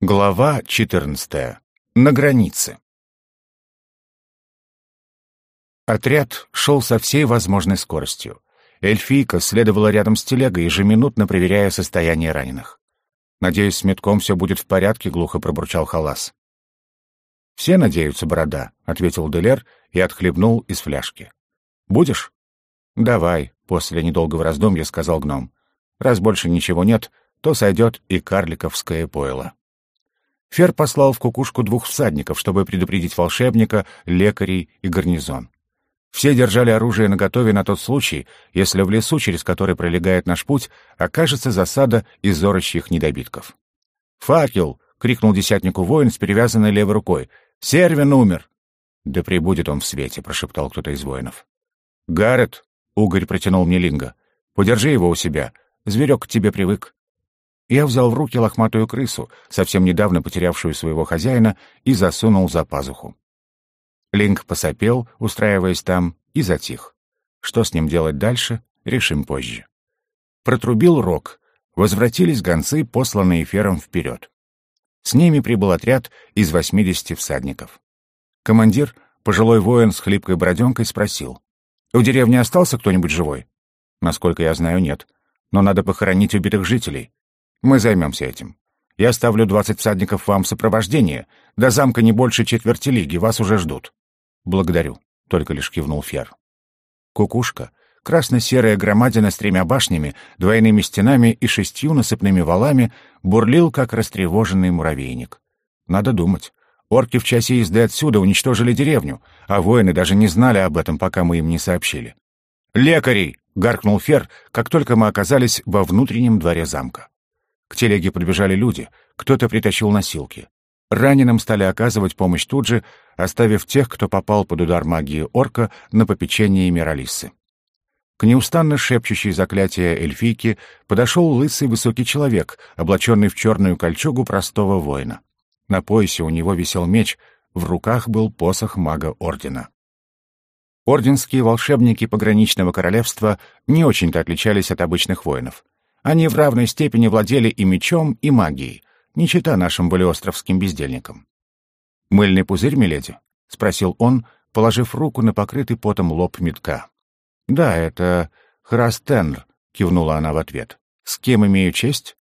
Глава 14. На границе. Отряд шел со всей возможной скоростью. Эльфийка следовала рядом с телегой, ежеминутно проверяя состояние раненых. «Надеюсь, с метком все будет в порядке», — глухо пробурчал Халас. «Все надеются, борода», — ответил Делер и отхлебнул из фляжки. «Будешь?» «Давай», — после недолгого раздумья сказал гном. «Раз больше ничего нет, то сойдет и карликовское пойло». Фер послал в кукушку двух всадников, чтобы предупредить волшебника, лекарей и гарнизон. Все держали оружие наготове на тот случай, если в лесу, через который пролегает наш путь, окажется засада из орочьих недобитков. «Факел!» — крикнул десятнику воин с перевязанной левой рукой. «Сервин умер!» «Да прибудет он в свете», — прошептал кто-то из воинов. «Гаррет!» — угорь протянул мне Линга. «Подержи его у себя. Зверек к тебе привык. Я взял в руки лохматую крысу, совсем недавно потерявшую своего хозяина, и засунул за пазуху. Линк посопел, устраиваясь там, и затих. Что с ним делать дальше, решим позже. Протрубил рог. Возвратились гонцы, посланные фером вперед. С ними прибыл отряд из 80 всадников. Командир, пожилой воин с хлипкой броденкой, спросил. «У деревни остался кто-нибудь живой?» «Насколько я знаю, нет. Но надо похоронить убитых жителей. Мы займемся этим. Я ставлю двадцать всадников вам в сопровождение. До замка не больше четверти лиги, вас уже ждут. Благодарю, только лишь кивнул Фер. Кукушка, красно-серая громадина с тремя башнями, двойными стенами и шестью насыпными валами, бурлил, как растревоженный муравейник. Надо думать. Орки в часе езды отсюда уничтожили деревню, а воины даже не знали об этом, пока мы им не сообщили. «Лекарей!» — гаркнул Фер, как только мы оказались во внутреннем дворе замка. К телеге подбежали люди, кто-то притащил носилки. Раненым стали оказывать помощь тут же, оставив тех, кто попал под удар магии орка, на попечение Миралиссы. К неустанно шепчущей заклятия эльфийки подошел лысый высокий человек, облаченный в черную кольчугу простого воина. На поясе у него висел меч, в руках был посох мага Ордена. Орденские волшебники пограничного королевства не очень-то отличались от обычных воинов — они в равной степени владели и мечом, и магией, не чита нашим болеостровским бездельникам. «Мыльный пузырь, миледи?» — спросил он, положив руку на покрытый потом лоб метка. «Да, это Храстенр», — кивнула она в ответ. «С кем имею честь?»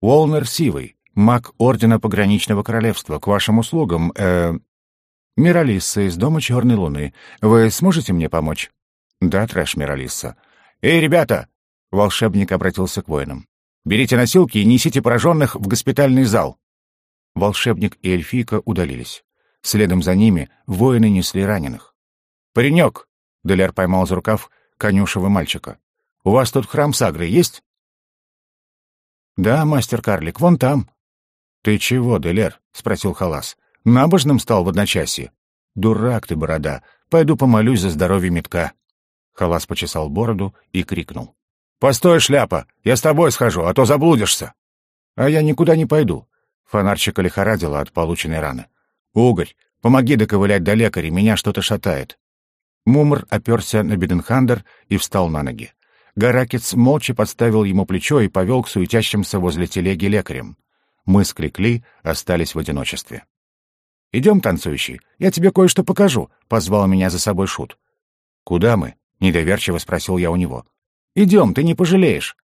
«Уолнер Сивый, маг Ордена Пограничного Королевства, к вашим услугам, э Миралисса из Дома Черной Луны. Вы сможете мне помочь?» «Да, Трэш Миралисса». «Эй, ребята, Волшебник обратился к воинам. «Берите носилки и несите пораженных в госпитальный зал». Волшебник и эльфийка удалились. Следом за ними воины несли раненых. «Паренек!» — Деляр поймал за рукав конюшего мальчика. «У вас тут храм Сагры есть?» «Да, мастер-карлик, вон там». «Ты чего, Делер?» — спросил Халас. «Набожным стал в одночасье?» «Дурак ты, борода. Пойду помолюсь за здоровье метка». Халас почесал бороду и крикнул. «Постой, шляпа! Я с тобой схожу, а то заблудишься!» «А я никуда не пойду!» Фонарчика лихорадила от полученной раны. «Угорь, помоги доковылять до лекаря, меня что-то шатает!» Мумр оперся на Беденхандер и встал на ноги. Гаракец молча подставил ему плечо и повел к суетящимся возле телеги лекарям. Мы с Кликли остались в одиночестве. «Идем, танцующий, я тебе кое-что покажу», — позвал меня за собой Шут. «Куда мы?» — недоверчиво спросил я у него. Идем, ты не пожалеешь.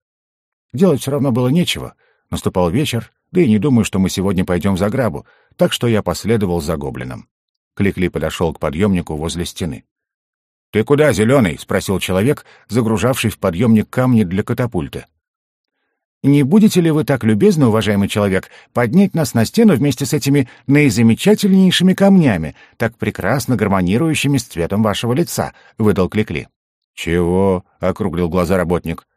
Делать все равно было нечего. Наступал вечер, да и не думаю, что мы сегодня пойдем за грабу, так что я последовал за гоблином. Кликли подошел к подъемнику возле стены. «Ты куда, зеленый?» — спросил человек, загружавший в подъемник камни для катапульты. «Не будете ли вы так любезны, уважаемый человек, поднять нас на стену вместе с этими наизамечательнейшими камнями, так прекрасно гармонирующими с цветом вашего лица?» — выдал Кликли. «Чего?» — округлил глаза работник.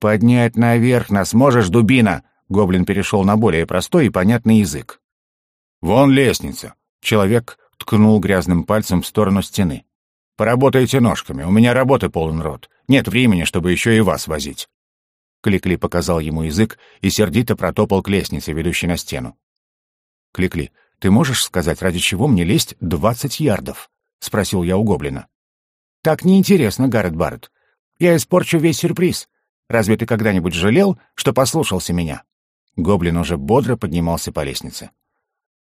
«Поднять наверх нас можешь, дубина!» Гоблин перешел на более простой и понятный язык. «Вон лестница!» Человек ткнул грязным пальцем в сторону стены. «Поработайте ножками, у меня работы полон рот. Нет времени, чтобы еще и вас возить». Кликли показал ему язык и сердито протопал к лестнице, ведущей на стену. «Кликли, ты можешь сказать, ради чего мне лезть двадцать ярдов?» — спросил я у гоблина. Так неинтересно, Гаррет Барретт. Я испорчу весь сюрприз. Разве ты когда-нибудь жалел, что послушался меня? Гоблин уже бодро поднимался по лестнице.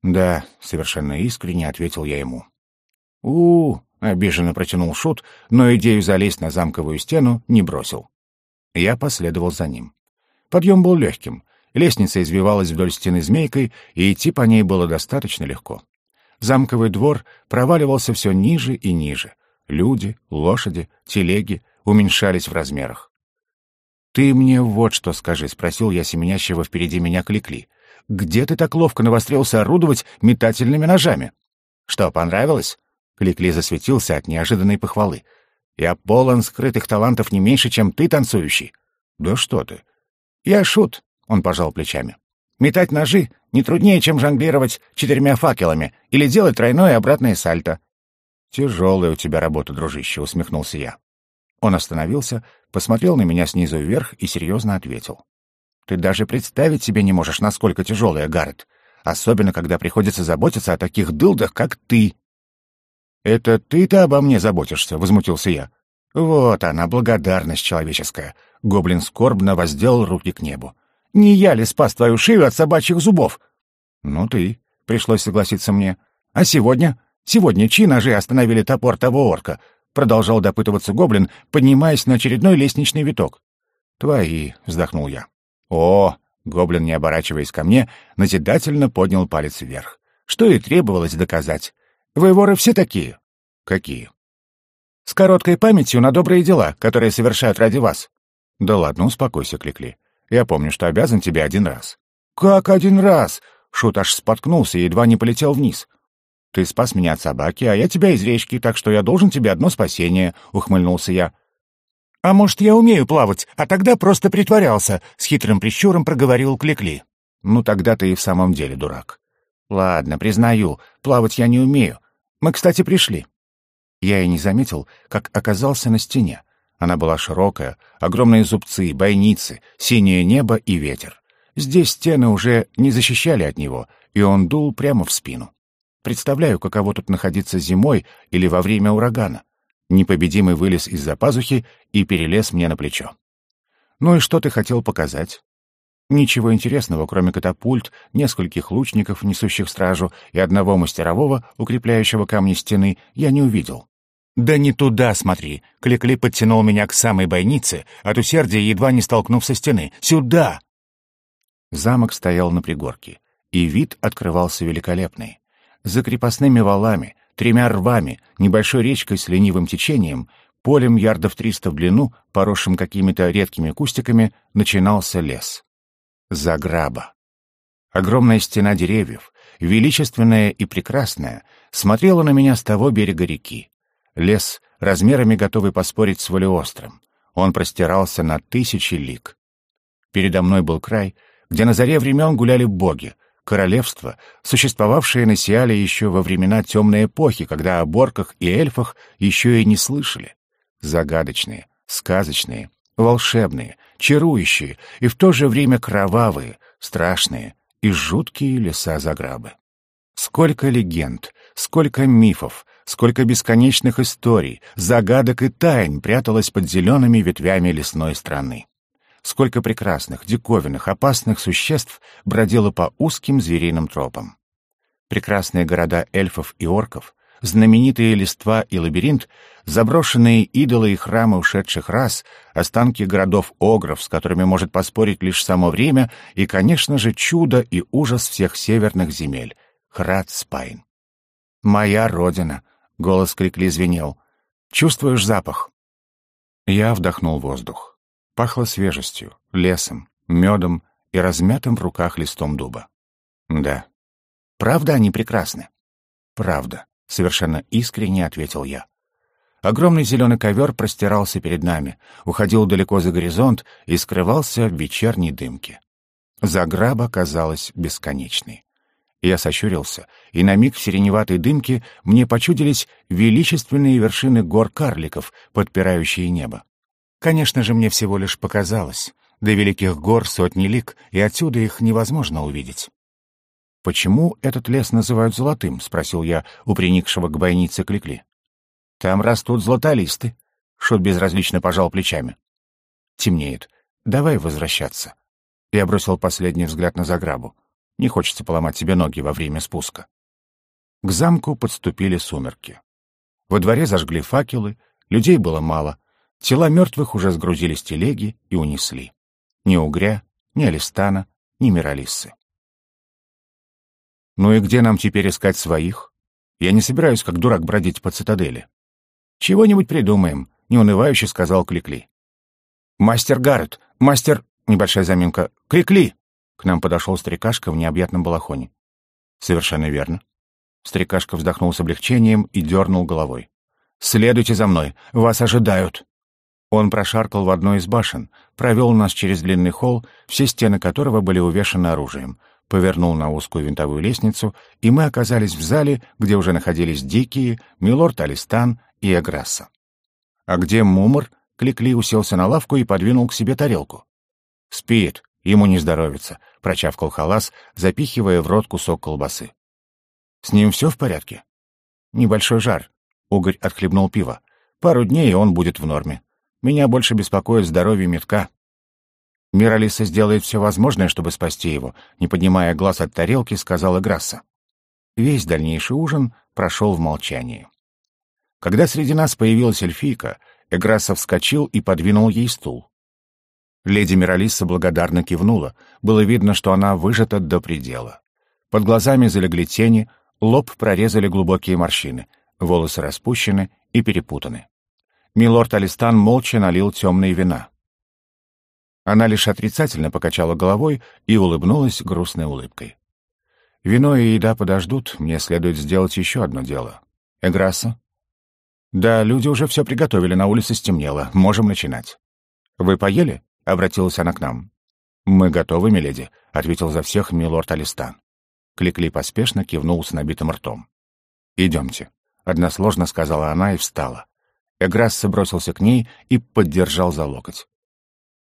«Да», — совершенно искренне ответил я ему. у, -у, обиженно протянул Шут, но идею залезть на замковую стену не бросил. Я последовал за ним. Подъем был легким. Лестница извивалась вдоль стены змейкой, и идти по ней было достаточно легко. Замковый двор проваливался все ниже и ниже. Люди, лошади, телеги уменьшались в размерах. «Ты мне вот что скажи», — спросил я семенящего впереди меня Кликли. «Где ты так ловко навострился орудовать метательными ножами?» «Что, понравилось?» Кликли засветился от неожиданной похвалы. «Я полон скрытых талантов не меньше, чем ты, танцующий». «Да что ты!» «Я шут», — он пожал плечами. «Метать ножи не труднее, чем жонглировать четырьмя факелами или делать тройное обратное сальто». «Тяжелая у тебя работа, дружище», — усмехнулся я. Он остановился, посмотрел на меня снизу вверх и серьезно ответил. «Ты даже представить себе не можешь, насколько тяжелая, Гаррет. Особенно, когда приходится заботиться о таких дылдах, как ты». «Это ты-то обо мне заботишься?» — возмутился я. «Вот она, благодарность человеческая». Гоблин скорбно воздел руки к небу. «Не я ли спас твою шею от собачьих зубов?» «Ну ты», — пришлось согласиться мне. «А сегодня? Сегодня чьи ножи остановили топор того орка?» Продолжал допытываться гоблин, поднимаясь на очередной лестничный виток. «Твои», — вздохнул я. «О!» — гоблин, не оборачиваясь ко мне, назидательно поднял палец вверх. «Что и требовалось доказать. Вы воры все такие?» «Какие?» «С короткой памятью на добрые дела, которые совершают ради вас». «Да ладно, успокойся, Кликли. Я помню, что обязан тебе один раз». «Как один раз?» Шут аж споткнулся и едва не полетел вниз. «Ты спас меня от собаки, а я тебя из речки, так что я должен тебе одно спасение», — ухмыльнулся я. «А может, я умею плавать, а тогда просто притворялся», — с хитрым прищуром проговорил Кликли. «Ну, тогда ты и в самом деле дурак». «Ладно, признаю, плавать я не умею. Мы, кстати, пришли». Я и не заметил, как оказался на стене. Она была широкая, огромные зубцы, бойницы, синее небо и ветер. Здесь стены уже не защищали от него, и он дул прямо в спину. Представляю, каково тут находиться зимой или во время урагана. Непобедимый вылез из-за пазухи и перелез мне на плечо. «Ну и что ты хотел показать?» Ничего интересного, кроме катапульт, нескольких лучников, несущих стражу, и одного мастерового, укрепляющего камни стены, я не увидел. «Да не туда смотри!» — Кликли подтянул меня к самой бойнице, от усердия едва не столкнув со стены. «Сюда!» Замок стоял на пригорке, и вид открывался великолепный. За крепостными валами, тремя рвами, небольшой речкой с ленивым течением, полем ярдов триста в длину, поросшим какими-то редкими кустиками, начинался лес. Заграба. Огромная стена деревьев, величественная и прекрасная, смотрела на меня с того берега реки. Лес, размерами готовый поспорить с Валиостром. Он простирался на тысячи лиг. Передо мной был край, где на заре времен гуляли боги, королевство, существовавшее на Сиале еще во времена темной эпохи, когда о борках и эльфах еще и не слышали. Загадочные, сказочные, волшебные, чарующие и в то же время кровавые, страшные и жуткие леса Заграбы. Сколько легенд, сколько мифов, сколько бесконечных историй, загадок и тайн пряталось под зелеными ветвями лесной страны. Сколько прекрасных, диковинных, опасных существ бродило по узким звериным тропам. Прекрасные города эльфов и орков, знаменитые листва и лабиринт, заброшенные идолы и храмы ушедших рас, останки городов-огров, с которыми может поспорить лишь само время, и, конечно же, чудо и ужас всех северных земель — Храд-Спайн. «Моя родина!» — голос крикли звенел. «Чувствуешь запах?» Я вдохнул воздух. Пахло свежестью, лесом, медом и размятым в руках листом дуба. Да. Правда они прекрасны? Правда совершенно искренне ответил я. Огромный зеленый ковер простирался перед нами, уходил далеко за горизонт и скрывался в вечерней дымке. Заграба казалась бесконечной. Я сощурился, и на миг в сиреневатой дымке мне почудились величественные вершины гор-карликов, подпирающие небо. Конечно же, мне всего лишь показалось. До великих гор сотни лик, и отсюда их невозможно увидеть. «Почему этот лес называют золотым?» — спросил я у приникшего к бойнице Кликли. «Там растут златолисты», — Шут безразлично пожал плечами. «Темнеет. Давай возвращаться». Я бросил последний взгляд на заграбу. Не хочется поломать себе ноги во время спуска. К замку подступили сумерки. Во дворе зажгли факелы, людей было мало. Тела мертвых уже сгрузили с телеги и унесли. Ни угря, ни алистана, ни миралиссы. Ну и где нам теперь искать своих? Я не собираюсь как дурак бродить по цитадели. Чего-нибудь придумаем, неунывающе сказал Кликли. Мастер Гаррет, мастер... Небольшая заминка. Крикли! К нам подошел старикашка в необъятном балахоне. Совершенно верно. Старикашка вздохнул с облегчением и дернул головой. «Следуйте за мной, вас ожидают!» Он прошаркал в одной из башен, провел нас через длинный холл, все стены которого были увешаны оружием, повернул на узкую винтовую лестницу, и мы оказались в зале, где уже находились Дикие, Милорд Алистан и Эграсса. «А где Мумр?» — Кликли уселся на лавку и подвинул к себе тарелку. «Спит, ему не здоровится», — прочавкал халас, запихивая в рот кусок колбасы. «С ним все в порядке?» «Небольшой жар», — Угорь отхлебнул пиво. «Пару дней, и он будет в норме. Меня больше беспокоит здоровье метка». Миралиса сделает все возможное, чтобы спасти его, не поднимая глаз от тарелки, сказала Грасса. Весь дальнейший ужин прошел в молчании. Когда среди нас появилась эльфийка, Эграсса вскочил и подвинул ей стул. Леди Миралиса благодарно кивнула, было видно, что она выжата до предела. Под глазами залегли тени, лоб прорезали глубокие морщины, волосы распущены и перепутаны. Милорд Алистан молча налил темные вина. Она лишь отрицательно покачала головой и улыбнулась грустной улыбкой. «Вино и еда подождут, мне следует сделать еще одно дело. Эграсса?» «Да, люди уже все приготовили, на улице стемнело, можем начинать». «Вы поели?» — обратилась она к нам. «Мы готовы, миледи», — ответил за всех милорд Алистан. Кликли поспешно кивнул с набитым ртом. «Идемте», — односложно сказала она и встала. Эграсса бросился к ней и поддержал за локоть.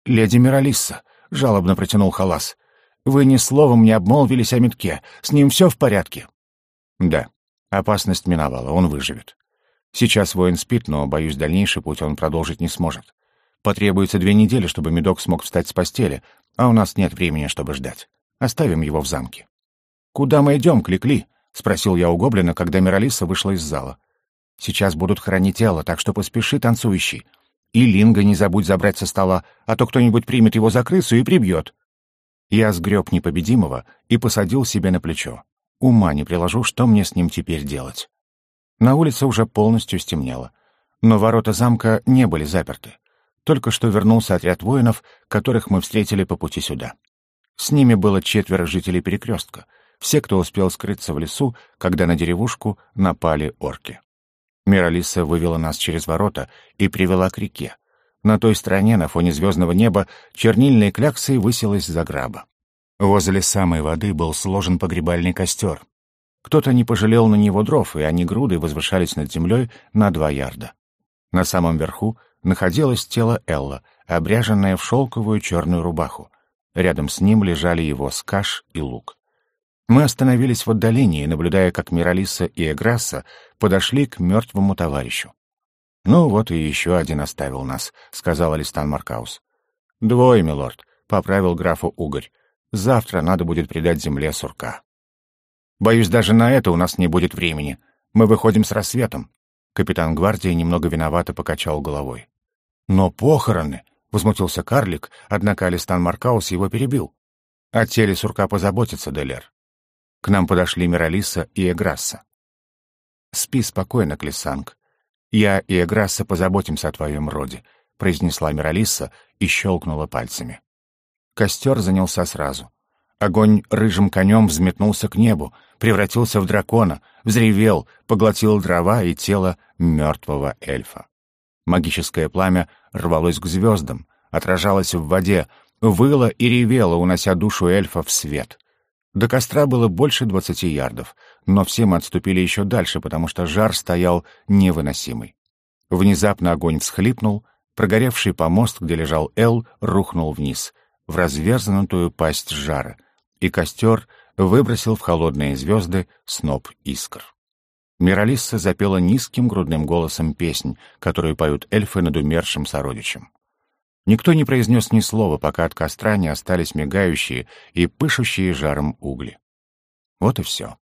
«Леди Миралисса», — жалобно протянул Халас, — «вы ни словом не обмолвились о метке. С ним все в порядке?» «Да. Опасность миновала, он выживет. Сейчас воин спит, но, боюсь, дальнейший путь он продолжить не сможет. Потребуется две недели, чтобы медок смог встать с постели, а у нас нет времени, чтобы ждать. Оставим его в замке». «Куда мы идем, Кликли?» — спросил я у гоблина, когда Миралиса вышла из зала. «Сейчас будут хранить тело, так что поспеши, танцующий. И Линга не забудь забрать со стола, а то кто-нибудь примет его за крысу и прибьет. Я сгреб непобедимого и посадил себе на плечо. Ума не приложу, что мне с ним теперь делать. На улице уже полностью стемнело, но ворота замка не были заперты. Только что вернулся отряд воинов, которых мы встретили по пути сюда. С ними было четверо жителей перекрестка, все, кто успел скрыться в лесу, когда на деревушку напали орки. Миралиса вывела нас через ворота и привела к реке. На той стороне, на фоне звездного неба, чернильной кляксой высилась заграба. Возле самой воды был сложен погребальный костер. Кто-то не пожалел на него дров, и они грудой возвышались над землей на два ярда. На самом верху находилось тело Элла, обряженное в шелковую черную рубаху. Рядом с ним лежали его скаш и лук. Мы остановились в отдалении, наблюдая, как Миралиса и Эграсса подошли к мертвому товарищу. «Ну вот и еще один оставил нас», — сказал Алистан Маркаус. «Двое, милорд», — поправил графу Угорь. «Завтра надо будет придать земле сурка». «Боюсь, даже на это у нас не будет времени. Мы выходим с рассветом». Капитан гвардии немного виновато покачал головой. «Но похороны!» — возмутился карлик, однако Алистан Маркаус его перебил. «О теле сурка позаботится, Делер. К нам подошли Миралиса и Эграсса. «Спи спокойно, Клисанг. Я и Эграсса позаботимся о твоем роде», — произнесла Миралиса и щелкнула пальцами. Костер занялся сразу. Огонь рыжим конем взметнулся к небу, превратился в дракона, взревел, поглотил дрова и тело мертвого эльфа. Магическое пламя рвалось к звездам, отражалось в воде, выло и ревело, унося душу эльфа в свет. До костра было больше двадцати ярдов, но все мы отступили еще дальше, потому что жар стоял невыносимый. Внезапно огонь всхлипнул, прогоревший помост, где лежал Эл, рухнул вниз, в разверзнутую пасть жара, и костер выбросил в холодные звезды сноп искр. Миралисса запела низким грудным голосом песнь, которую поют эльфы над умершим сородичем. Никто не произнес ни слова, пока от костра не остались мигающие и пышущие жаром угли. Вот и все.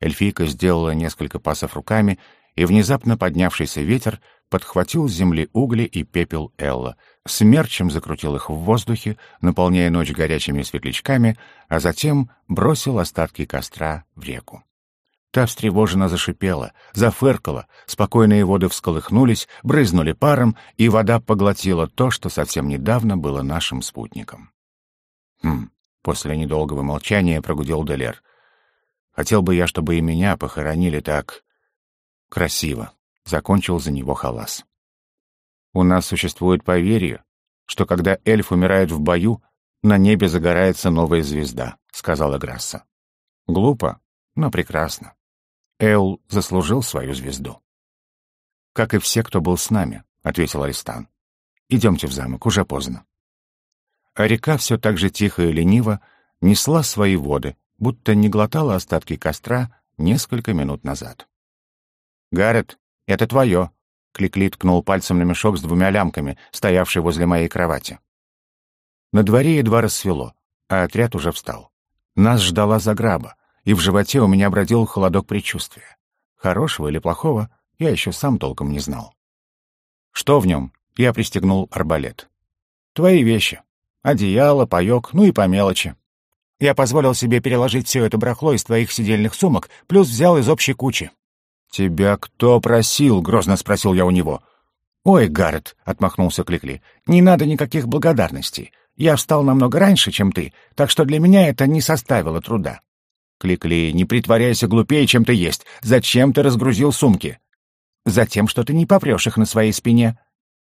Эльфийка сделала несколько пасов руками, и внезапно поднявшийся ветер подхватил с земли угли и пепел Элла, смерчем закрутил их в воздухе, наполняя ночь горячими светлячками, а затем бросил остатки костра в реку. Та встревоженно зашипела, зафыркала, спокойные воды всколыхнулись, брызнули паром, и вода поглотила то, что совсем недавно было нашим спутником. «Хм», — после недолгого молчания прогудел Делер. «Хотел бы я, чтобы и меня похоронили так... красиво», — закончил за него Халас. «У нас существует поверье, что когда эльф умирает в бою, на небе загорается новая звезда», — сказала Грасса. «Глупо, но прекрасно. Эл заслужил свою звезду. «Как и все, кто был с нами», — ответил Аристан. «Идемте в замок, уже поздно». А река все так же тихо и лениво несла свои воды, будто не глотала остатки костра несколько минут назад. «Гаррет, это твое!» — Кликли ткнул пальцем на мешок с двумя лямками, стоявший возле моей кровати. На дворе едва рассвело, а отряд уже встал. Нас ждала заграба, и в животе у меня бродил холодок предчувствия. Хорошего или плохого я еще сам толком не знал. «Что в нем?» — я пристегнул арбалет. «Твои вещи. Одеяло, паёк, ну и по мелочи. Я позволил себе переложить все это барахло из твоих сидельных сумок, плюс взял из общей кучи». «Тебя кто просил?» — грозно спросил я у него. «Ой, Гаррет», — отмахнулся Кликли, — «не надо никаких благодарностей. Я встал намного раньше, чем ты, так что для меня это не составило труда. Кликли, не притворяйся глупее, чем ты есть. Зачем ты разгрузил сумки? Затем, что ты не попрешь их на своей спине.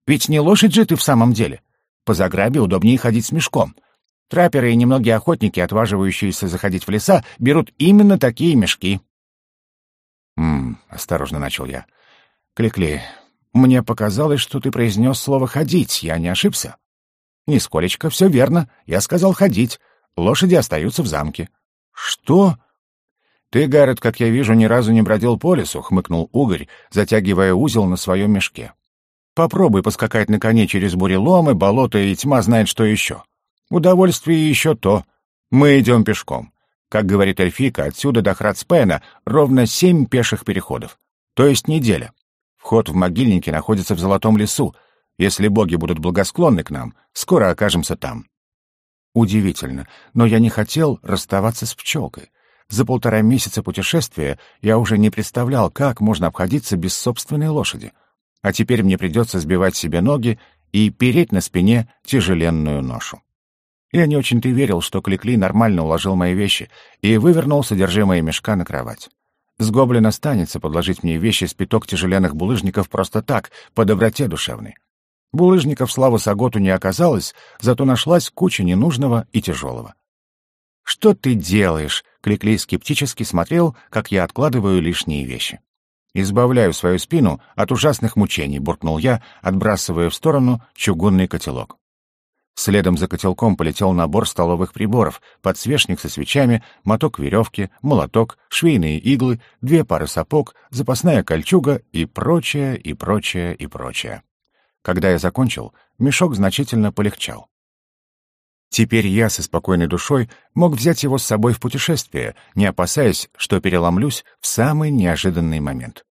Ведь не лошадь же ты в самом деле. По заграбе удобнее ходить с мешком. Трапперы и немногие охотники, отваживающиеся заходить в леса, берут именно такие мешки. «М-м», осторожно начал я. «Кликли, мне показалось, что ты произнес слово «ходить», я не ошибся?» «Нисколечко, все верно, я сказал «ходить». Лошади остаются в замке». «Что?» «Ты, Гаррет, как я вижу, ни разу не бродил по лесу», — хмыкнул Угорь, затягивая узел на своем мешке. «Попробуй поскакать на коне через буреломы, болото и тьма знает, что еще. Удовольствие еще то. Мы идем пешком. Как говорит Эльфика, отсюда до Храдспена ровно семь пеших переходов. То есть неделя. Вход в могильники находится в Золотом лесу. Если боги будут благосклонны к нам, скоро окажемся там. Удивительно, но я не хотел расставаться с пчелкой. За полтора месяца путешествия я уже не представлял, как можно обходиться без собственной лошади. А теперь мне придется сбивать себе ноги и переть на спине тяжеленную ношу. Я не очень-то верил, что Кликли нормально уложил мои вещи и вывернул содержимое мешка на кровать. С гоблина станется подложить мне вещи с пяток тяжеленных булыжников просто так, по доброте душевной. Булыжников, слава Саготу, не оказалось, зато нашлась куча ненужного и тяжелого. «Что ты делаешь?» — Кликлей скептически смотрел, как я откладываю лишние вещи. «Избавляю свою спину от ужасных мучений», — буркнул я, отбрасывая в сторону чугунный котелок. Следом за котелком полетел набор столовых приборов, подсвечник со свечами, моток веревки, молоток, швейные иглы, две пары сапог, запасная кольчуга и прочее, и прочее, и прочее. Когда я закончил, мешок значительно полегчал. Теперь я со спокойной душой мог взять его с собой в путешествие, не опасаясь, что переломлюсь в самый неожиданный момент.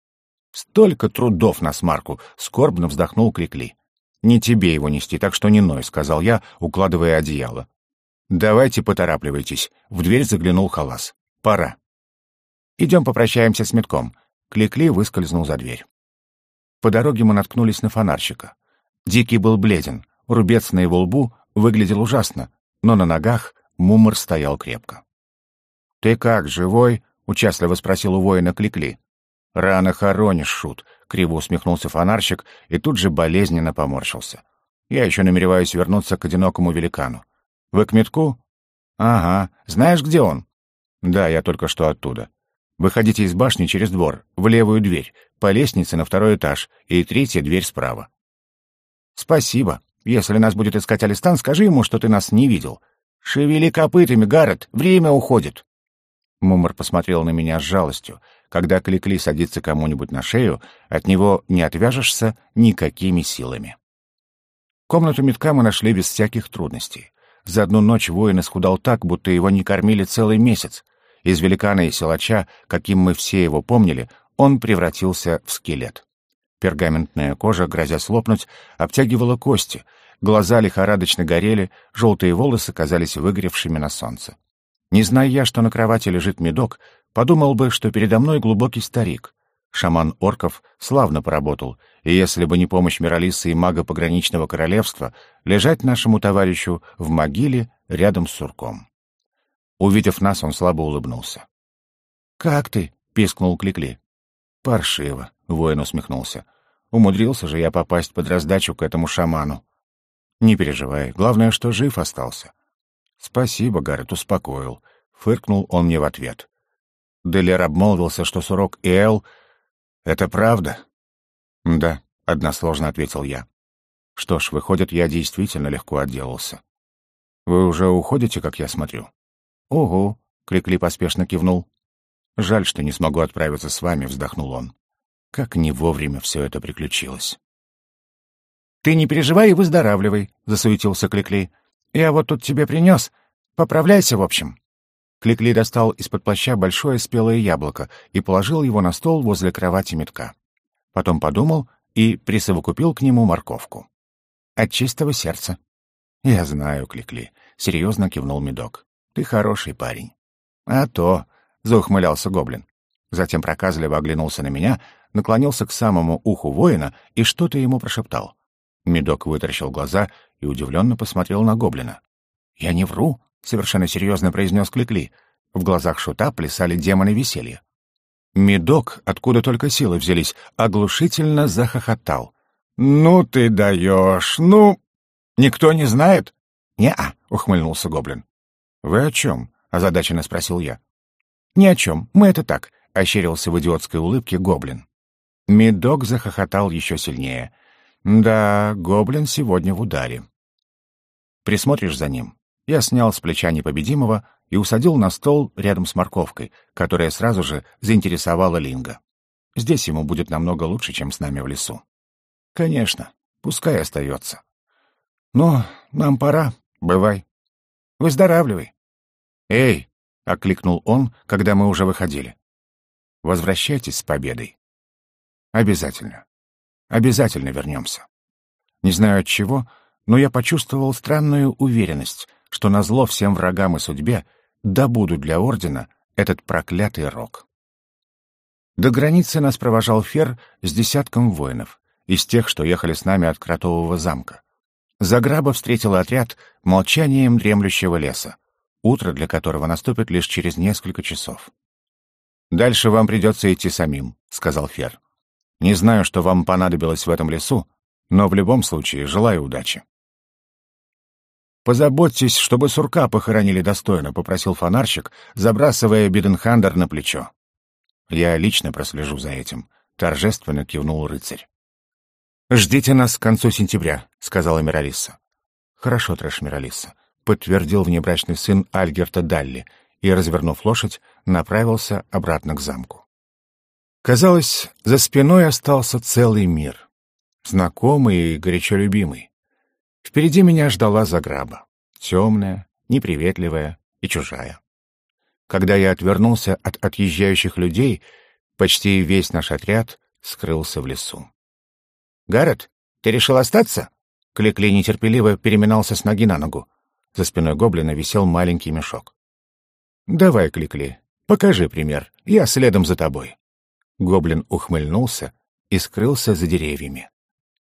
«Столько трудов на смарку!» — скорбно вздохнул Крикли. «Не тебе его нести, так что не ной», — сказал я, укладывая одеяло. «Давайте поторапливайтесь», — в дверь заглянул Халас. «Пора». «Идем попрощаемся с метком». Кликли выскользнул за дверь. По дороге мы наткнулись на фонарщика. Дикий был бледен, рубец на его лбу выглядел ужасно, но на ногах Мумор стоял крепко. «Ты как, живой?» — участливо спросил у воина Кликли. «Рано хоронишь, шут», — криво усмехнулся фонарщик и тут же болезненно поморщился. «Я еще намереваюсь вернуться к одинокому великану. Вы к метку?» «Ага. Знаешь, где он?» «Да, я только что оттуда. Выходите из башни через двор, в левую дверь, по лестнице на второй этаж и третья дверь справа. «Спасибо. Если нас будет искать Алистан, скажи ему, что ты нас не видел. Шевели копытами, Гаррет, время уходит». Мумор посмотрел на меня с жалостью. Когда Кликли садится кому-нибудь на шею, от него не отвяжешься никакими силами. Комнату метка мы нашли без всяких трудностей. За одну ночь воин исхудал так, будто его не кормили целый месяц. Из великана и силача, каким мы все его помнили, он превратился в скелет. Пергаментная кожа, грозя слопнуть, обтягивала кости, глаза лихорадочно горели, желтые волосы казались выгоревшими на солнце. Не зная я, что на кровати лежит медок, подумал бы, что передо мной глубокий старик. Шаман орков славно поработал, и если бы не помощь Миралисы и мага пограничного королевства, лежать нашему товарищу в могиле рядом с сурком. Увидев нас, он слабо улыбнулся. «Как ты?» — пискнул Кликли. «Паршиво», — воин усмехнулся. «Умудрился же я попасть под раздачу к этому шаману». «Не переживай, главное, что жив остался». «Спасибо, Гаррет, успокоил», — фыркнул он мне в ответ. Делер обмолвился, что Сурок и Эл «Это правда?» «Да», — односложно ответил я. «Что ж, выходит, я действительно легко отделался». «Вы уже уходите, как я смотрю?» «Ого», — Крикли поспешно кивнул. «Жаль, что не смогу отправиться с вами», — вздохнул он. «Как не вовремя все это приключилось». «Ты не переживай и выздоравливай», — засуетился Кликли. «Я вот тут тебе принес. Поправляйся, в общем». Кликли достал из-под плаща большое спелое яблоко и положил его на стол возле кровати метка. Потом подумал и присовокупил к нему морковку. «От чистого сердца». «Я знаю, Кликли», — серьезно кивнул медок. «Ты хороший парень». «А то», — заухмылялся гоблин. Затем проказливо оглянулся на меня, наклонился к самому уху воина и что-то ему прошептал. Медок вытаращил глаза и удивленно посмотрел на гоблина. «Я не вру», — совершенно серьезно произнес Кликли. В глазах шута плясали демоны веселья. Медок, откуда только силы взялись, оглушительно захохотал. «Ну ты даешь! Ну...» «Никто не знает?» «Не-а», — ухмыльнулся гоблин. «Вы о чем?» — озадаченно спросил я. «Ни о чем. Мы это так», — ощерился в идиотской улыбке гоблин. Медок захохотал еще сильнее. «Да, гоблин сегодня в ударе». «Присмотришь за ним?» Я снял с плеча непобедимого и усадил на стол рядом с морковкой, которая сразу же заинтересовала Линга. Здесь ему будет намного лучше, чем с нами в лесу. Конечно, пускай остается. Но нам пора, бывай. Выздоравливай. Эй, — окликнул он, когда мы уже выходили. Возвращайтесь с победой. Обязательно. Обязательно вернемся. Не знаю от чего, но я почувствовал странную уверенность — что назло всем врагам и судьбе добуду для Ордена этот проклятый рог. До границы нас провожал Фер с десятком воинов, из тех, что ехали с нами от Кротового замка. Заграба встретила отряд молчанием дремлющего леса, утро для которого наступит лишь через несколько часов. «Дальше вам придется идти самим», — сказал Фер. «Не знаю, что вам понадобилось в этом лесу, но в любом случае желаю удачи». «Позаботьтесь, чтобы сурка похоронили достойно», — попросил фонарщик, забрасывая Биденхандер на плечо. «Я лично прослежу за этим», — торжественно кивнул рыцарь. «Ждите нас к концу сентября», — сказала Миралиса. «Хорошо, трэш Миралиса», — подтвердил внебрачный сын Альгерта Далли и, развернув лошадь, направился обратно к замку. Казалось, за спиной остался целый мир. Знакомый и горячо любимый. Впереди меня ждала заграба. Темная, неприветливая и чужая. Когда я отвернулся от отъезжающих людей, почти весь наш отряд скрылся в лесу. «Гаррет, ты решил остаться?» Кликли нетерпеливо переминался с ноги на ногу. За спиной гоблина висел маленький мешок. «Давай, Кликли, покажи пример, я следом за тобой». Гоблин ухмыльнулся и скрылся за деревьями.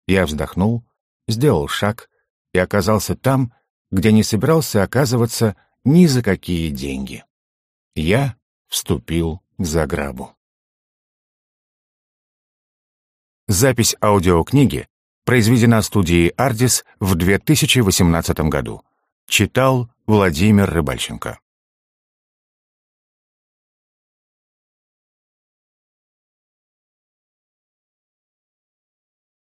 Я вздохнул, сделал шаг и оказался там, где не собирался оказываться ни за какие деньги. Я вступил в заграбу. Запись аудиокниги произведена студией «Ардис» в 2018 году. Читал Владимир Рыбальченко.